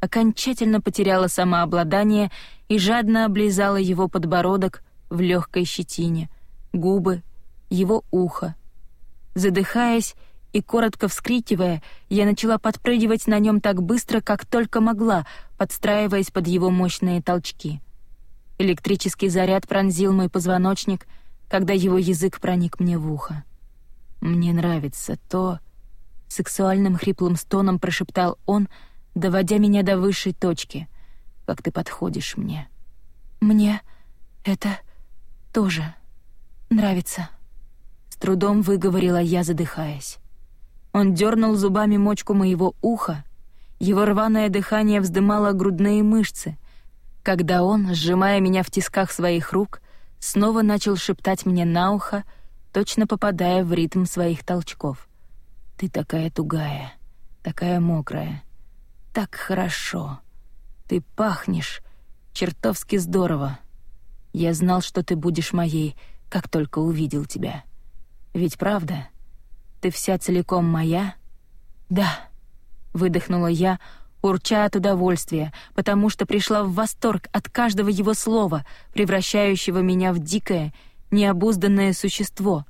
окончательно потеряла самообладание и жадно облизала его подбородок в легкой щетине, губы, его ухо. Задыхаясь, и, коротко вскрикивая, я начала подпрыгивать на нем так быстро, как только могла, подстраиваясь под его мощные толчки. Электрический заряд пронзил мой позвоночник, когда его язык проник мне в ухо. «Мне нравится то...» — сексуальным хриплым стоном прошептал он, доводя меня до высшей точки. «Как ты подходишь мне». «Мне это тоже нравится», — с трудом выговорила я, задыхаясь. Он дернул зубами мочку моего уха, его рваное дыхание вздымало грудные мышцы, когда он, сжимая меня в тисках своих рук, снова начал шептать мне на ухо, точно попадая в ритм своих толчков. «Ты такая тугая, такая мокрая, так хорошо. Ты пахнешь, чертовски здорово. Я знал, что ты будешь моей, как только увидел тебя. Ведь правда?» Ты вся целиком моя?» «Да», — выдохнула я, урча от удовольствия, потому что пришла в восторг от каждого его слова, превращающего меня в дикое, необузданное существо,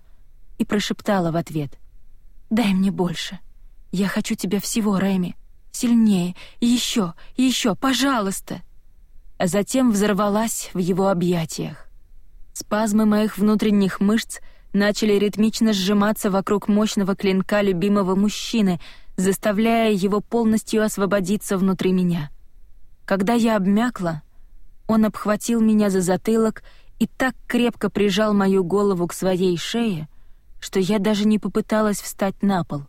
и прошептала в ответ. «Дай мне больше. Я хочу тебя всего, Рэми. Сильнее, еще, еще, пожалуйста!» А затем взорвалась в его объятиях. Спазмы моих внутренних мышц — начали ритмично сжиматься вокруг мощного клинка любимого мужчины, заставляя его полностью освободиться внутри меня. Когда я обмякла, он обхватил меня за затылок и так крепко прижал мою голову к своей шее, что я даже не попыталась встать на пол.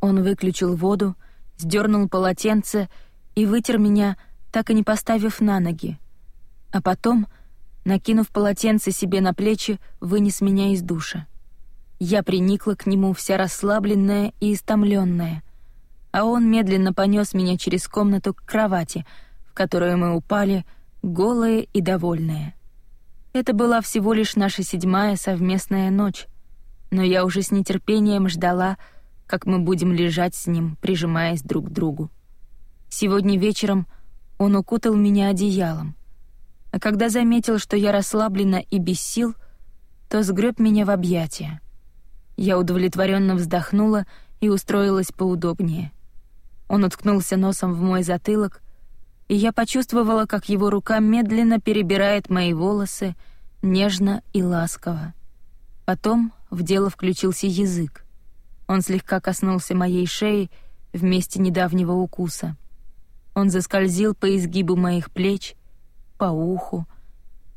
Он выключил воду, сдернул полотенце и вытер меня, так и не поставив на ноги. А потом, накинув полотенце себе на плечи, вынес меня из душа. Я приникла к нему вся расслабленная и истомленная, а он медленно понес меня через комнату к кровати, в которую мы упали, голые и довольные. Это была всего лишь наша седьмая совместная ночь, но я уже с нетерпением ждала, как мы будем лежать с ним, прижимаясь друг к другу. Сегодня вечером он укутал меня одеялом, а когда заметил, что я расслаблена и без сил, то сгреб меня в объятия. Я удовлетворенно вздохнула и устроилась поудобнее. Он уткнулся носом в мой затылок, и я почувствовала, как его рука медленно перебирает мои волосы, нежно и ласково. Потом в дело включился язык. Он слегка коснулся моей шеи в месте недавнего укуса. Он заскользил по изгибу моих плеч, по уху,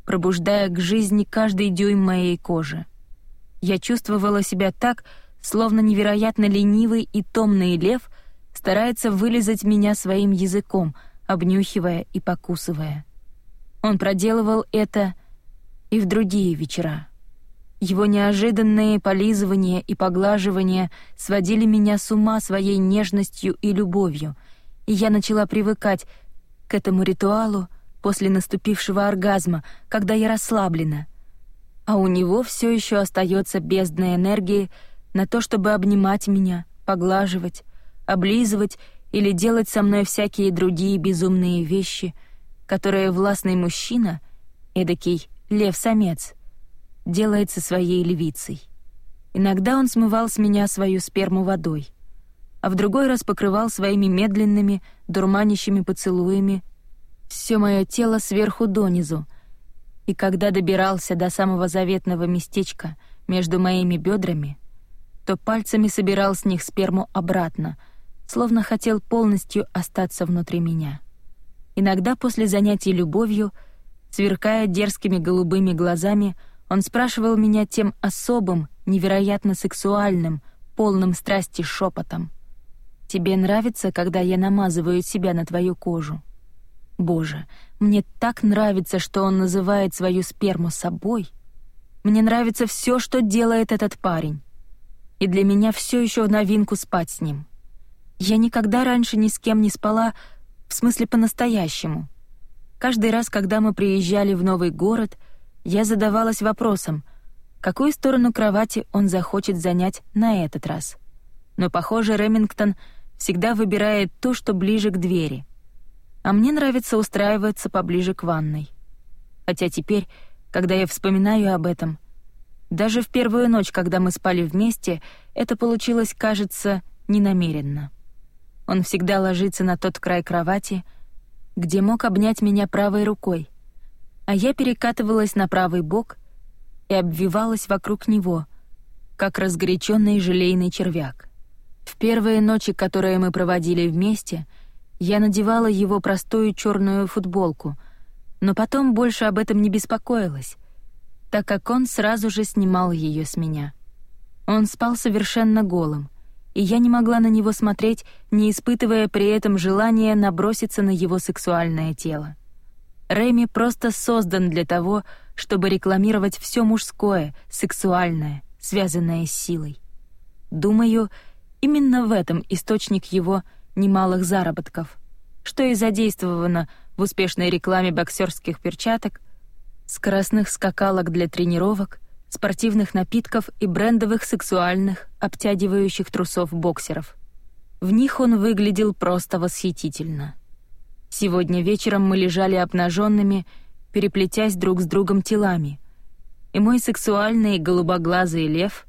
пробуждая к жизни каждый дюйм моей кожи. Я чувствовала себя так, словно невероятно ленивый и томный лев старается вылизать меня своим языком — обнюхивая и покусывая. Он проделывал это и в другие вечера. Его неожиданные полизывания и поглаживания сводили меня с ума своей нежностью и любовью, и я начала привыкать к этому ритуалу после наступившего оргазма, когда я расслаблена. А у него все еще остается бездна энергии на то, чтобы обнимать меня, поглаживать, облизывать или делать со мной всякие другие безумные вещи, которые властный мужчина, эдакий лев-самец, делает со своей львицей. Иногда он смывал с меня свою сперму водой, а в другой раз покрывал своими медленными, дурманящими поцелуями все мое тело сверху донизу, и когда добирался до самого заветного местечка между моими бедрами, то пальцами собирал с них сперму обратно — словно хотел полностью остаться внутри меня. Иногда после занятий любовью, сверкая дерзкими голубыми глазами, он спрашивал меня тем особым, невероятно сексуальным, полным страсти шепотом. «Тебе нравится, когда я намазываю себя на твою кожу?» Боже, мне так нравится, что он называет свою сперму собой. Мне нравится все, что делает этот парень. И для меня все еще в новинку спать с ним. Я никогда раньше ни с кем не спала, в смысле по-настоящему. Каждый раз, когда мы приезжали в новый город, я задавалась вопросом, какую сторону кровати он захочет занять на этот раз. Но, похоже, Ремингтон всегда выбирает то, что ближе к двери. А мне нравится устраиваться поближе к ванной. Хотя теперь, когда я вспоминаю об этом, даже в первую ночь, когда мы спали вместе, это получилось, кажется, ненамеренно. Он всегда ложится на тот край кровати, где мог обнять меня правой рукой, а я перекатывалась на правый бок и обвивалась вокруг него, как разгоряченный желейный червяк. В первые ночи, которые мы проводили вместе, я надевала его простую черную футболку, но потом больше об этом не беспокоилась, так как он сразу же снимал ее с меня. Он спал совершенно голым — и я не могла на него смотреть, не испытывая при этом желания наброситься на его сексуальное тело. Рэми просто создан для того, чтобы рекламировать все мужское, сексуальное, связанное с силой. Думаю, именно в этом источник его немалых заработков, что и задействовано в успешной рекламе боксерских перчаток, скоростных скакалок для тренировок — спортивных напитков и брендовых сексуальных, обтягивающих трусов боксеров. В них он выглядел просто восхитительно. Сегодня вечером мы лежали обнаженными, переплетясь друг с другом телами, и мой сексуальный голубоглазый лев,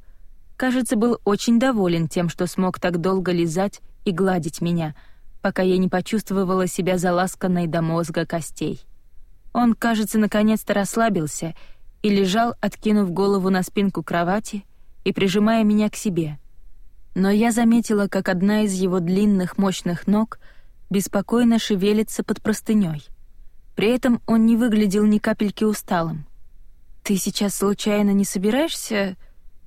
кажется, был очень доволен тем, что смог так долго лизать и гладить меня, пока я не почувствовала себя заласканной до мозга костей. Он, кажется, наконец-то расслабился — и лежал, откинув голову на спинку кровати и прижимая меня к себе. Но я заметила, как одна из его длинных мощных ног беспокойно шевелится под простыней. При этом он не выглядел ни капельки усталым. «Ты сейчас случайно не собираешься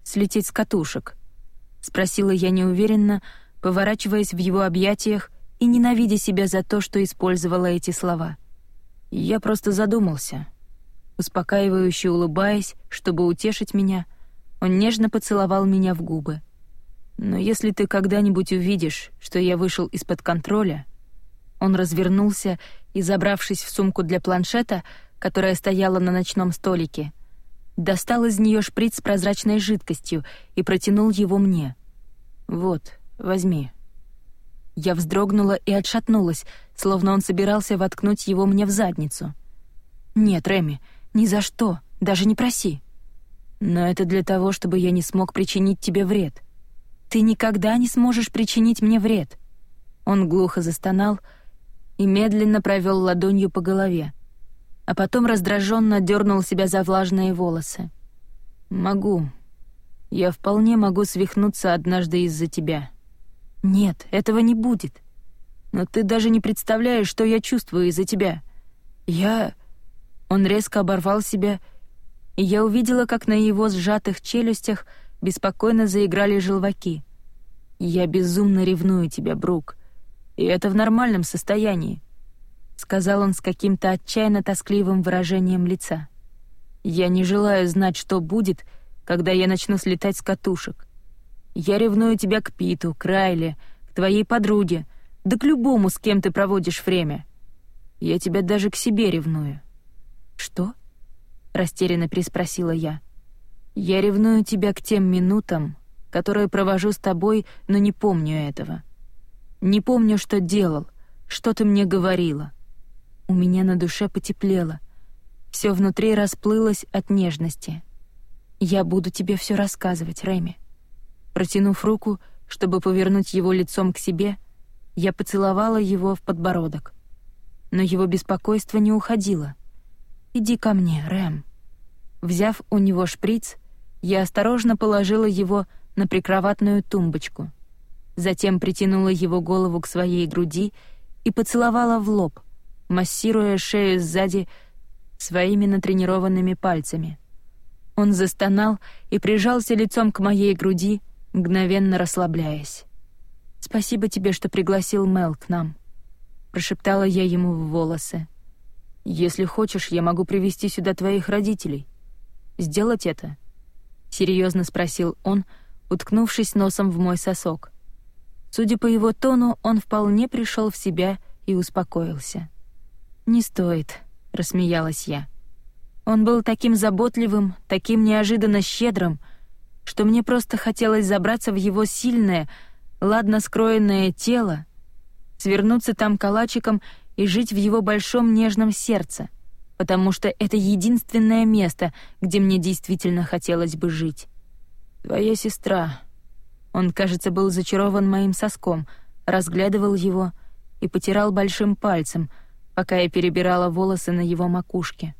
слететь с катушек?» — спросила я неуверенно, поворачиваясь в его объятиях и ненавидя себя за то, что использовала эти слова. Я просто задумался. Успокаивающе улыбаясь, чтобы утешить меня, он нежно поцеловал меня в губы. «Но если ты когда-нибудь увидишь, что я вышел из-под контроля...» Он развернулся и, забравшись в сумку для планшета, которая стояла на ночном столике, достал из нее шприц с прозрачной жидкостью и протянул его мне. «Вот, возьми». Я вздрогнула и отшатнулась, словно он собирался воткнуть его мне в задницу. «Нет, Реми, ни за что, даже не проси. Но это для того, чтобы я не смог причинить тебе вред. Ты никогда не сможешь причинить мне вред». Он глухо застонал и медленно провел ладонью по голове, а потом раздраженно дернул себя за влажные волосы. «Могу. Я вполне могу свихнуться однажды из-за тебя». «Нет, этого не будет. Но ты даже не представляешь, что я чувствую из-за тебя. Я...» Он резко оборвал себя, и я увидела, как на его сжатых челюстях беспокойно заиграли желваки. «Я безумно ревную тебя, Брук, и это в нормальном состоянии», — сказал он с каким-то отчаянно тоскливым выражением лица. «Я не желаю знать, что будет, когда я начну слетать с катушек. Я ревную тебя к Питу, к Райле, к твоей подруге, да к любому, с кем ты проводишь время. Я тебя даже к себе ревную». «Что?» — растерянно переспросила я. «Я ревную тебя к тем минутам, которые провожу с тобой, но не помню этого. Не помню, что делал, что ты мне говорила. У меня на душе потеплело. Все внутри расплылось от нежности. Я буду тебе все рассказывать, Рэми. Протянув руку, чтобы повернуть его лицом к себе, я поцеловала его в подбородок. Но его беспокойство не уходило. «Иди ко мне, Рэм». Взяв у него шприц, я осторожно положила его на прикроватную тумбочку. Затем притянула его голову к своей груди и поцеловала в лоб, массируя шею сзади своими натренированными пальцами. Он застонал и прижался лицом к моей груди, мгновенно расслабляясь. «Спасибо тебе, что пригласил Мел к нам», — прошептала я ему в волосы. «Если хочешь, я могу привести сюда твоих родителей. Сделать это?» — серьезно спросил он, уткнувшись носом в мой сосок. Судя по его тону, он вполне пришел в себя и успокоился. «Не стоит», — рассмеялась я. Он был таким заботливым, таким неожиданно щедрым — что мне просто хотелось забраться в его сильное, ладно скроенное тело, свернуться там калачиком и жить в его большом нежном сердце, потому что это единственное место, где мне действительно хотелось бы жить. Твоя сестра. Он, кажется, был зачарован моим соском, разглядывал его и потирал большим пальцем, пока я перебирала волосы на его макушке.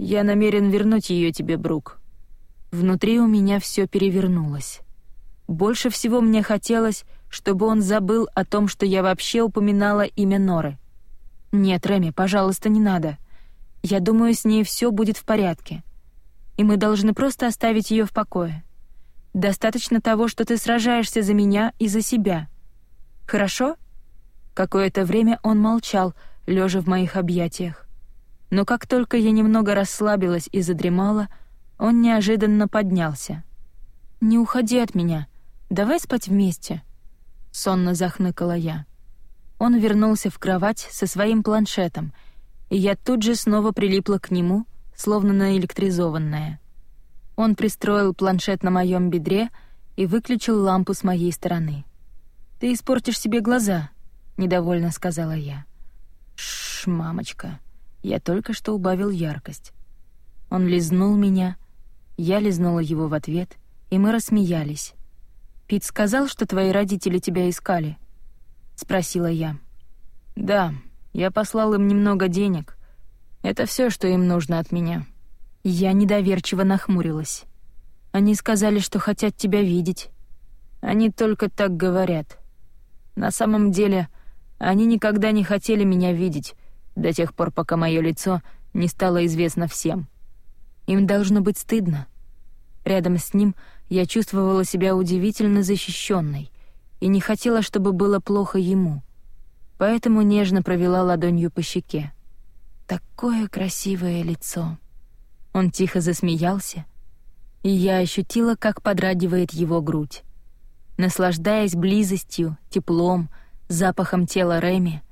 Я намерен вернуть ее тебе, Брук. Внутри у меня все перевернулось. Больше всего мне хотелось, чтобы он забыл о том, что я вообще упоминала имя Норы. «Нет, Реми, пожалуйста, не надо. Я думаю, с ней все будет в порядке. И мы должны просто оставить ее в покое. Достаточно того, что ты сражаешься за меня и за себя. Хорошо?» Какое-то время он молчал, лежа в моих объятиях. Но как только я немного расслабилась и задремала, он неожиданно поднялся. «Не уходи от меня. Давай спать вместе», — сонно захныкала я. Он вернулся в кровать со своим планшетом, и я тут же снова прилипла к нему, словно наэлектризованная. Он пристроил планшет на моем бедре и выключил лампу с моей стороны. «Ты испортишь себе глаза», — недовольно сказала я. «Шш, мамочка, я только что убавил яркость». Он лизнул меня, я лизнула его в ответ, и мы рассмеялись. «Пит сказал, что твои родители тебя искали?» — спросила я. «Да, я послал им немного денег. Это все, что им нужно от меня». Я недоверчиво нахмурилась. «Они сказали, что хотят тебя видеть». «Они только так говорят. На самом деле, Они никогда не хотели меня видеть, до тех пор, пока мое лицо не стало известно всем. Им должно быть стыдно. Рядом с ним я чувствовала себя удивительно защищенной и не хотела, чтобы было плохо ему. Поэтому нежно провела ладонью по щеке. Такое красивое лицо. Он тихо засмеялся, и я ощутила, как подрагивает его грудь. Наслаждаясь близостью, теплом, запахом тела Реми,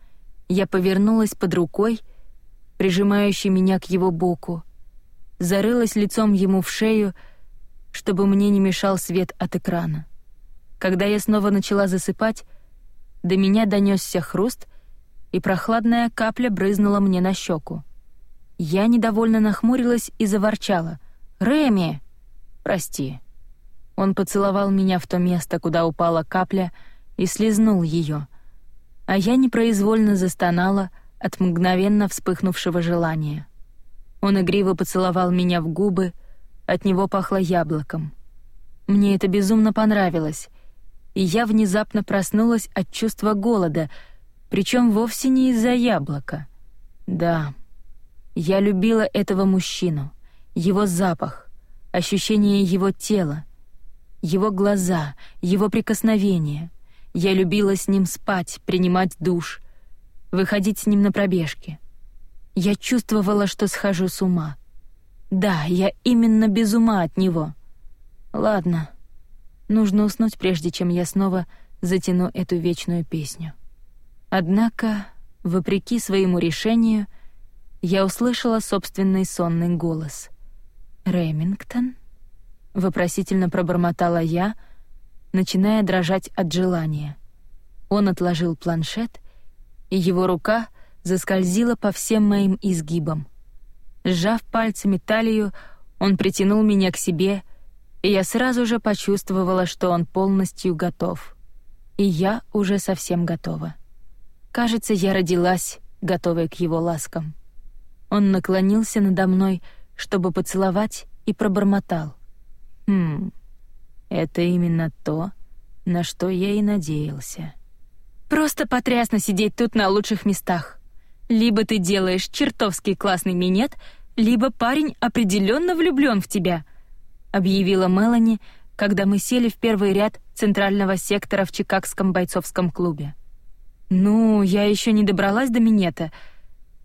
я повернулась под рукой, прижимающей меня к его боку, зарылась лицом ему в шею, чтобы мне не мешал свет от экрана. Когда я снова начала засыпать, до меня донесся хруст, и прохладная капля брызнула мне на щеку. Я недовольно нахмурилась и заворчала. «Рэми!» «Прости». Он поцеловал меня в то место, куда упала капля, и слезнул ее, а я непроизвольно застонала от мгновенно вспыхнувшего желания. Он игриво поцеловал меня в губы, от него пахло яблоком. Мне это безумно понравилось, и я внезапно проснулась от чувства голода, причем вовсе не из-за яблока. Да, я любила этого мужчину, его запах, ощущение его тела, его глаза, его прикосновения. Я любила с ним спать, принимать душ, выходить с ним на пробежки — я чувствовала, что схожу с ума. Да, я именно без ума от него. Ладно, нужно уснуть, прежде чем я снова затяну эту вечную песню. Однако, вопреки своему решению, я услышала собственный сонный голос. «Ремингтон?» — вопросительно пробормотала я, начиная дрожать от желания. Он отложил планшет, и его рука — заскользила по всем моим изгибам. Сжав пальцами талию, он притянул меня к себе, и я сразу же почувствовала, что он полностью готов. И я уже совсем готова. Кажется, я родилась, готовая к его ласкам. Он наклонился надо мной, чтобы поцеловать, и пробормотал. «Хм, это именно то, на что я и надеялся». «Просто потрясно сидеть тут на лучших местах. Либо ты делаешь чертовски классный минет, либо парень определенно влюблен в тебя», — объявила Мелани, когда мы сели в первый ряд центрального сектора в Чикагском бойцовском клубе. «Ну, я еще не добралась до минета,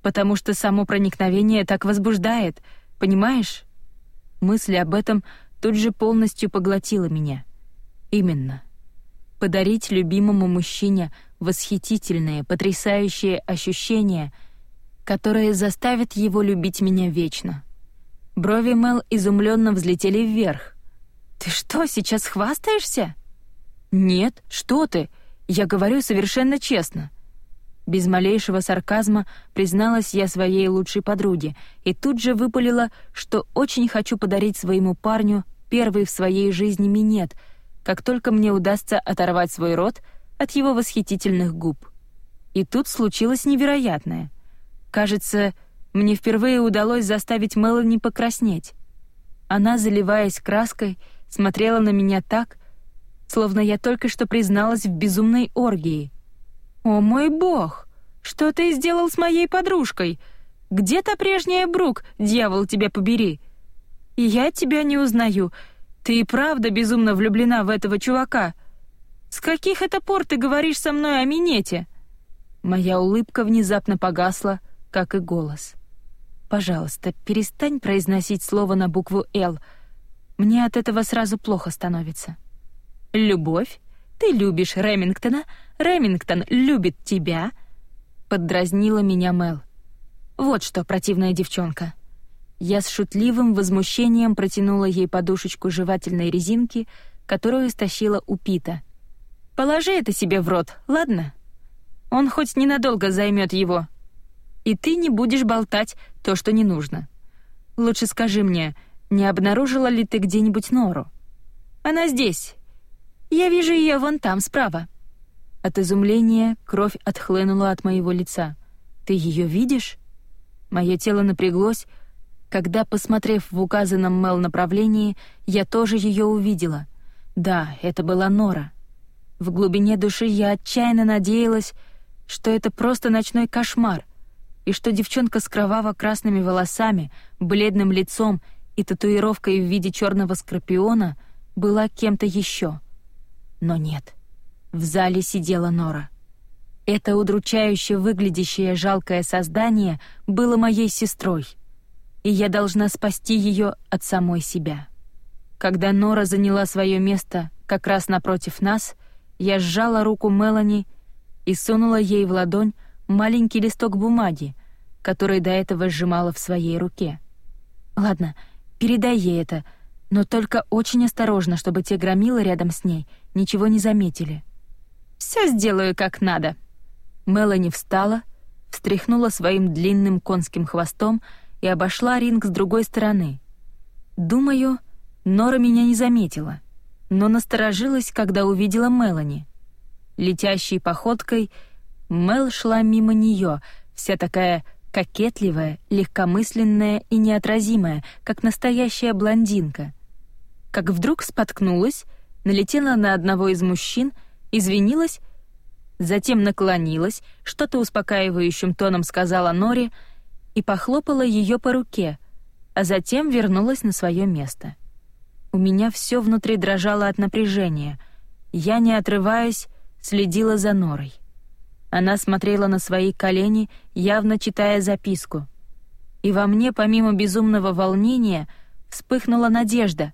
потому что само проникновение так возбуждает, понимаешь?» Мысль об этом тут же полностью поглотила меня. Именно. Подарить любимому мужчине восхитительные, потрясающие ощущения, которые заставят его любить меня вечно. Брови Мел изумленно взлетели вверх. «Ты что, сейчас хвастаешься?» «Нет, что ты? Я говорю совершенно честно». Без малейшего сарказма призналась я своей лучшей подруге и тут же выпалила, что очень хочу подарить своему парню первый в своей жизни минет, как только мне удастся оторвать свой рот — от его восхитительных губ. И тут случилось невероятное. Кажется, мне впервые удалось заставить Мелани покраснеть. Она, заливаясь краской, смотрела на меня так, словно я только что призналась в безумной оргии. «О мой бог! Что ты сделал с моей подружкой? Где та прежняя Брук, дьявол тебя побери? Я тебя не узнаю. Ты и правда безумно влюблена в этого чувака?» С каких это пор ты говоришь со мной о минете?» Моя улыбка внезапно погасла, как и голос. «Пожалуйста, перестань произносить слово на букву «Л». Мне от этого сразу плохо становится». «Любовь? Ты любишь Ремингтона, Ремингтон любит тебя?» Поддразнила меня Мел. «Вот что, противная девчонка». Я с шутливым возмущением протянула ей подушечку жевательной резинки, которую стащила у Пита — Положи это себе в рот, ладно? Он хоть ненадолго займет его. И ты не будешь болтать то, что не нужно. Лучше скажи мне, не обнаружила ли ты где-нибудь Нору? Она здесь. Я вижу ее вон там, справа. От изумления кровь отхлынула от моего лица. Ты ее видишь? Мое тело напряглось, когда, посмотрев в указанном Мел направлении, я тоже ее увидела. Да, это была Нора. В глубине души я отчаянно надеялась, что это просто ночной кошмар, и что девчонка с кроваво-красными волосами, бледным лицом и татуировкой в виде черного скорпиона была кем-то еще. Но нет. В зале сидела Нора. Это удручающе выглядящее жалкое создание было моей сестрой, и я должна спасти ее от самой себя. Когда Нора заняла свое место как раз напротив нас, я сжала руку Мелани и сунула ей в ладонь маленький листок бумаги, который до этого сжимала в своей руке. «Ладно, передай ей это, но только очень осторожно, чтобы те громилы рядом с ней ничего не заметили». «Все сделаю как надо». Мелани встала, встряхнула своим длинным конским хвостом и обошла ринг с другой стороны. Думаю, Нора меня не заметила, но насторожилась, когда увидела Мелани. Летящей походкой Мел шла мимо нее, вся такая кокетливая, легкомысленная и неотразимая, как настоящая блондинка. Как вдруг споткнулась, налетела на одного из мужчин, извинилась, затем наклонилась, что-то успокаивающим тоном сказала Норе и похлопала ее по руке, а затем вернулась на свое место. У меня все внутри дрожало от напряжения. Я, не отрываясь, следила за Норой. Она смотрела на свои колени, явно читая записку. И во мне, помимо безумного волнения, вспыхнула надежда,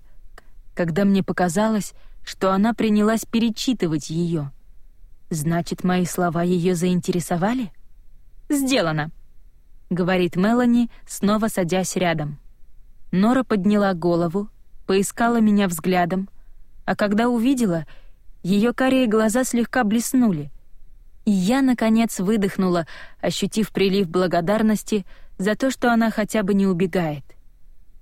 когда мне показалось, что она принялась перечитывать ее. Значит, мои слова ее заинтересовали? «Сделано», — говорит Мелани, снова садясь рядом. Нора подняла голову, поискала меня взглядом, а когда увидела, ее карие глаза слегка блеснули. И я, наконец, выдохнула, ощутив прилив благодарности за то, что она хотя бы не убегает.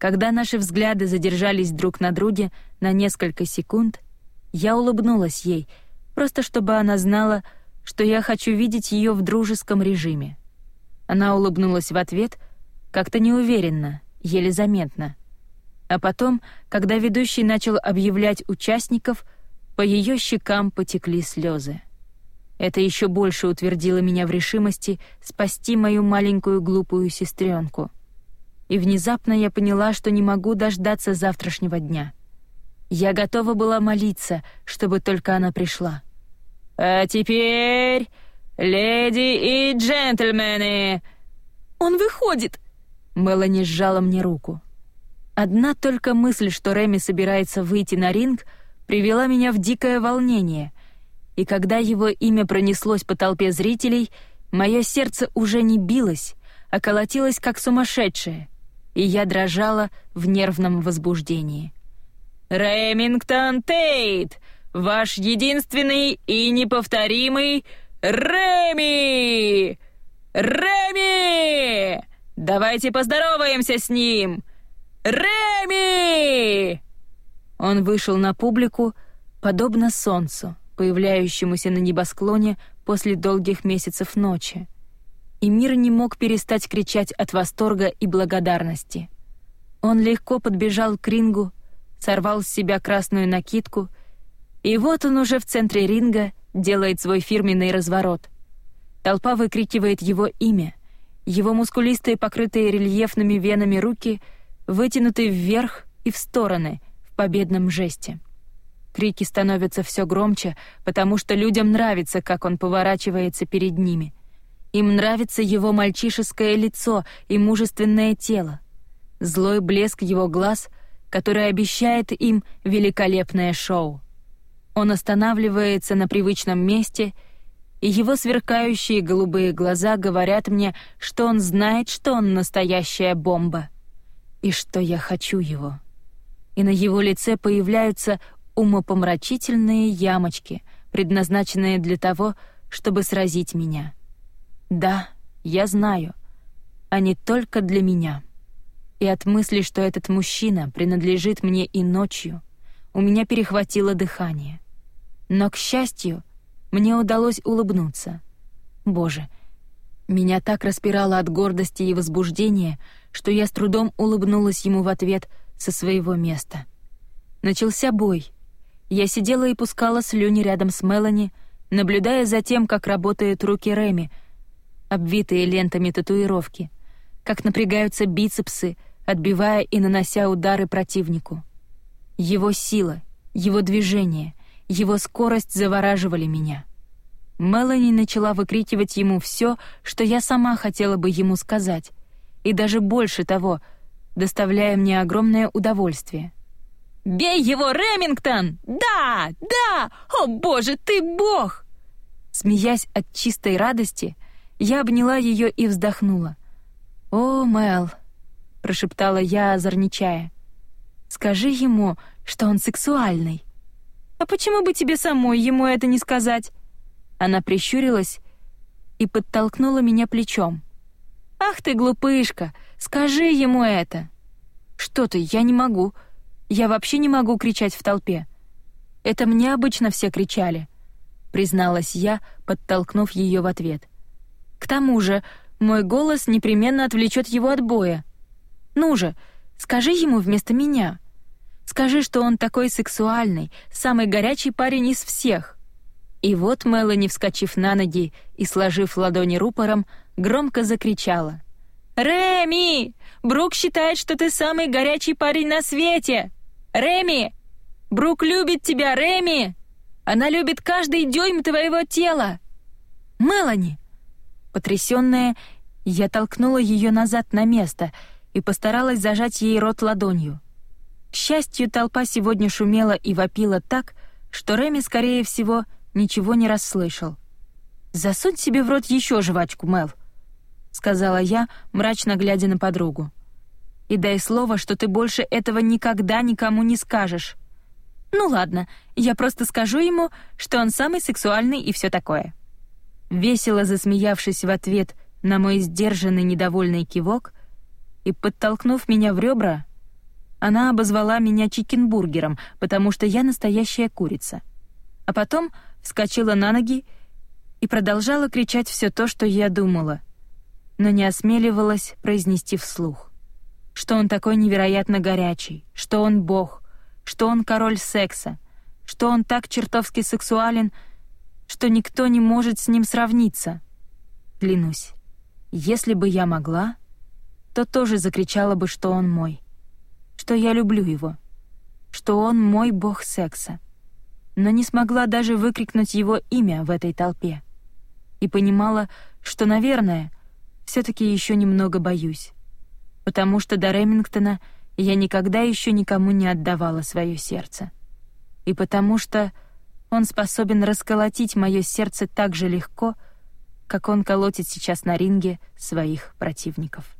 Когда наши взгляды задержались друг на друге на несколько секунд, я улыбнулась ей, просто чтобы она знала, что я хочу видеть ее в дружеском режиме. Она улыбнулась в ответ, как-то неуверенно, еле заметно. А потом, когда ведущий начал объявлять участников, по ее щекам потекли слезы. Это еще больше утвердило меня в решимости спасти мою маленькую глупую сестренку. И внезапно я поняла, что не могу дождаться завтрашнего дня. Я готова была молиться, чтобы только она пришла. «А теперь, леди и джентльмены!» «Он выходит!» Мелани сжала мне руку. Одна только мысль, что Реми собирается выйти на ринг, привела меня в дикое волнение. И когда его имя пронеслось по толпе зрителей, мое сердце уже не билось, а колотилось как сумасшедшее, и я дрожала в нервном возбуждении. «Ремингтон Тейт! Ваш единственный и неповторимый Реми! Реми! Давайте поздороваемся с ним! «Реми!» Он вышел на публику, подобно солнцу, появляющемуся на небосклоне после долгих месяцев ночи. И мир не мог перестать кричать от восторга и благодарности. Он легко подбежал к рингу, сорвал с себя красную накидку, и вот он уже в центре ринга делает свой фирменный разворот. Толпа выкрикивает его имя. Его мускулистые, покрытые рельефными венами руки — вытянуты вверх и в стороны в победном жесте. Крики становятся все громче, потому что людям нравится, как он поворачивается перед ними. Им нравится его мальчишеское лицо и мужественное тело. Злой блеск его глаз, который обещает им великолепное шоу. Он останавливается на привычном месте, и его сверкающие голубые глаза говорят мне, что он знает, что он настоящая бомба и что я хочу его. И на его лице появляются умопомрачительные ямочки, предназначенные для того, чтобы сразить меня. Да, я знаю, они только для меня. И от мысли, что этот мужчина принадлежит мне и ночью, у меня перехватило дыхание. Но, к счастью, мне удалось улыбнуться. Боже, меня так распирало от гордости и возбуждения, что я с трудом улыбнулась ему в ответ со своего места. Начался бой. Я сидела и пускала слюни рядом с Мелани, наблюдая за тем, как работают руки Реми, обвитые лентами татуировки, как напрягаются бицепсы, отбивая и нанося удары противнику. Его сила, его движение, его скорость завораживали меня. Мелани начала выкрикивать ему все, что я сама хотела бы ему сказать, и даже больше того, доставляя мне огромное удовольствие. «Бей его, Ремингтон! Да! Да! О, боже, ты бог!» Смеясь от чистой радости, я обняла ее и вздохнула. «О, Мел!» — прошептала я, озорничая. «Скажи ему, что он сексуальный». «А почему бы тебе самой ему это не сказать?» Она прищурилась и подтолкнула меня плечом. «Ах ты, глупышка, скажи ему это!» «Что ты, я не могу. Я вообще не могу кричать в толпе. Это мне обычно все кричали», — призналась я, подтолкнув ее в ответ. «К тому же мой голос непременно отвлечет его от боя. Ну же, скажи ему вместо меня. Скажи, что он такой сексуальный, самый горячий парень из всех». И вот Мелани, вскочив на ноги и сложив ладони рупором, громко закричала. «Реми! Брук считает, что ты самый горячий парень на свете! Реми! Брук любит тебя, Реми! Она любит каждый дюйм твоего тела!» «Мелани!» Потрясённая, я толкнула ее назад на место и постаралась зажать ей рот ладонью. К счастью, толпа сегодня шумела и вопила так, что Реми, скорее всего, ничего не расслышал. «Засунь себе в рот еще жвачку, Мел», — сказала я, мрачно глядя на подругу. «И дай слово, что ты больше этого никогда никому не скажешь». «Ну ладно, я просто скажу ему, что он самый сексуальный и все такое». Весело засмеявшись в ответ на мой сдержанный недовольный кивок и подтолкнув меня в ребра, она обозвала меня чикенбургером, потому что я настоящая курица. А потом вскочила на ноги и продолжала кричать все то, что я думала, но не осмеливалась произнести вслух. Что он такой невероятно горячий, что он бог, что он король секса, что он так чертовски сексуален, что никто не может с ним сравниться. Клянусь, если бы я могла, то тоже закричала бы, что он мой, что я люблю его, что он мой бог секса но не смогла даже выкрикнуть его имя в этой толпе. И понимала, что, наверное, все таки еще немного боюсь, потому что до Ремингтона я никогда еще никому не отдавала свое сердце. И потому что он способен расколотить мое сердце так же легко, как он колотит сейчас на ринге своих противников.